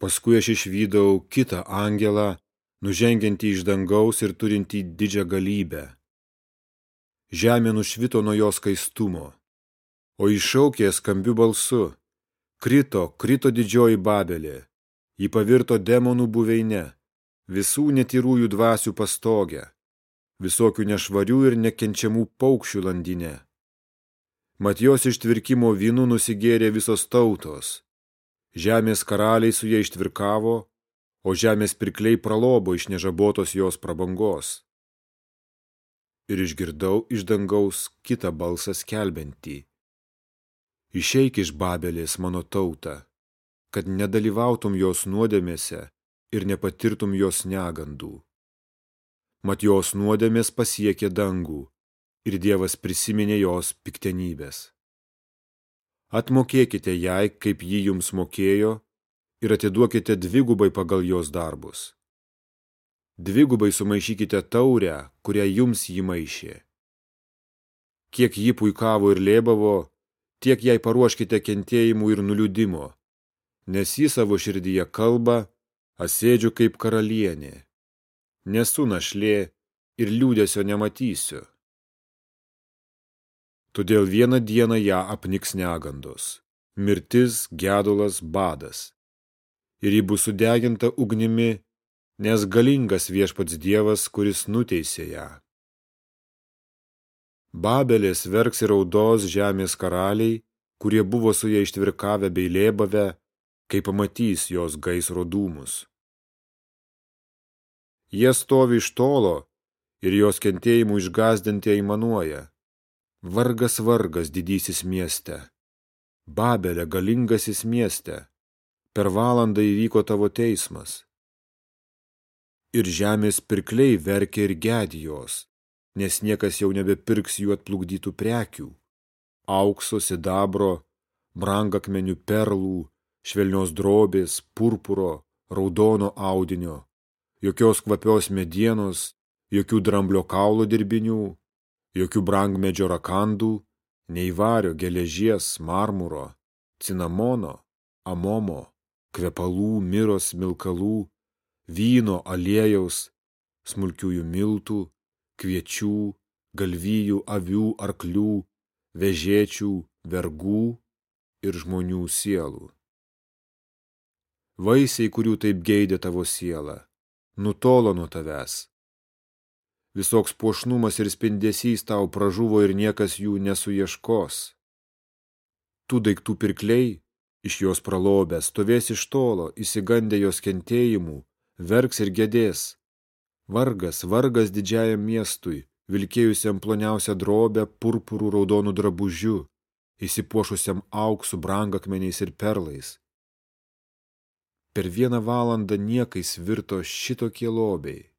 Paskui aš išvydau kitą angelą, nužengiantį iš dangaus ir turintį didžią galybę. Žemė nušvito nuo jos skaistumo, o iššaukė skambiu balsu. Krito, krito didžioji Babelė, ji pavirto demonų buveinę, visų netyrųjų dvasių pastogę, visokių nešvarių ir nekenčiamų paukščių landinę. Mat jos ištvirkimo vynų nusigėrė visos tautos. Žemės karaliai su jie ištvirkavo, o žemės pirkliai pralobo iš nežabotos jos prabangos. Ir išgirdau iš dangaus kitą balsą skelbentį. Išeik iš Babelės mano tautą, kad nedalyvautum jos nuodėmėse ir nepatirtum jos negandų. Mat jos nuodėmės pasiekė dangų ir Dievas prisiminė jos piktenybės. Atmokėkite jai, kaip ji jums mokėjo, ir atiduokite dvigubai pagal jos darbus. Dvigubai sumaišykite taurę, kurią jums jį maišė. Kiek ji puikavo ir lėbavo, tiek jai paruoškite kentėjimų ir nuliūdimo, nes ji savo širdyje kalba, asėdžiu kaip karalienė. Nesu našlė ir liūdėsio nematysiu. Todėl vieną dieną ją apniks negandos, mirtis, gedulas, badas. Ir ji bus sudeginta ugnimi, nes galingas viešpats Dievas, kuris nuteisė ją. Babelės verks ir raudos žemės karaliai, kurie buvo su ją ištvirkavę bei lėbavę, kai pamatys jos gaisro dūmus. Jie stovi iš tolo ir jos kentėjimų išgazdinti aimanuoja. Vargas vargas didysis mieste. Babelė galingasis mieste. Per valandą įvyko tavo teismas. Ir žemės pirkliai verkia ir gedijos, nes niekas jau nebepirks jų atplukdytų prekių. Aukso, sidabro, brangakmenių perlų, švelnios drobės, purpuro, raudono audinio, jokios kvapios medienos, jokių dramblio kaulo dirbinių, jokių brangmedžio rakandų, nei vario, geležies, marmuro, cinamono, amomo, kvepalų, miros, milkalų, vyno, aliejaus, smulkiųjų miltų, kviečių, galvijų, avių, arklių, vežėčių, vergų ir žmonių sielų. Vaisiai, kurių taip geidė tavo siela, nutolo nuo tavęs. Visoks puošnumas ir spindesys tau pražuvo ir niekas jų nesuieškos. Tų daiktų pirkliai, iš jos pralobę, stovės iš tolo, įsigandę jos kentėjimų, verks ir gedės. Vargas, vargas didžiajam miestui, vilkėjusiam ploniausią drobę purpurų raudonų drabužių, įsipuošusiam auksų brangakmeniais ir perlais Per vieną valandą niekais virto šitokie lobiai.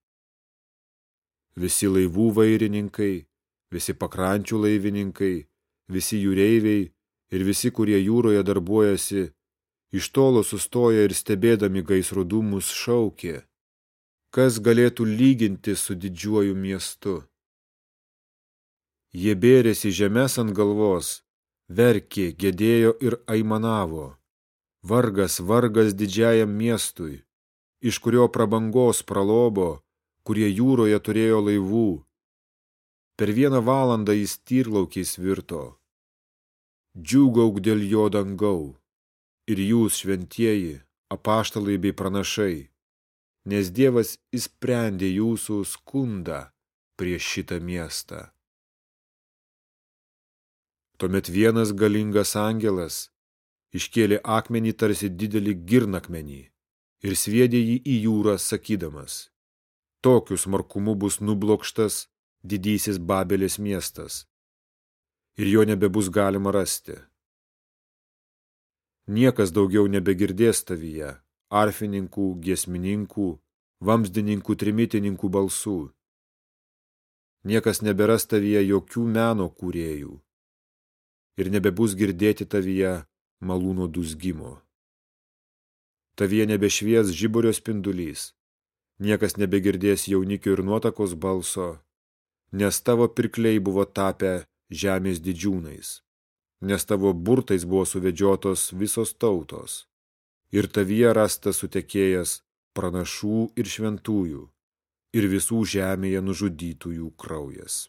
Visi laivų vairininkai, visi pakrančių laivininkai, visi jūreiviai ir visi, kurie jūroje darbuojasi, iš tolo sustoja ir stebėdami gaisro dūmus šaukė, kas galėtų lyginti su didžiuoju miestu. Jie bėrėsi žemės ant galvos, verkė, gedėjo ir aimanavo. Vargas, vargas didžiajam miestui, iš kurio prabangos pralobo, kurie jūroje turėjo laivų. Per vieną valandą jis tyrlaukiais virto. Džiūgauk dėl jo dangau, ir jūs, šventieji, apaštalai bei pranašai, nes Dievas įsprendė jūsų skundą prieš šitą miestą. Tuomet vienas galingas angelas iškėlė akmenį tarsi didelį girnakmenį ir sviedė jį į jūrą, sakydamas, tokiu smarkumu bus nublokštas didysis Babelės miestas ir jo nebebus galima rasti. Niekas daugiau nebegirdės tavyje arfininkų, giesmininkų, vamsdininkų, trimitininkų balsų. Niekas neberas tavyje jokių meno kūrėjų ir nebebus girdėti tavyje malūno dusgimo. Tavie nebešvies žiburio spindulys, niekas nebegirdės jaunikio ir nuotakos balso, nes tavo pirkliai buvo tapę žemės didžiūnais, nes tavo burtais buvo suvedžiotos visos tautos. ir tavyje rastas sutekėjęs pranašų ir šventųjų ir visų žemėje nužudytųjų kraujas.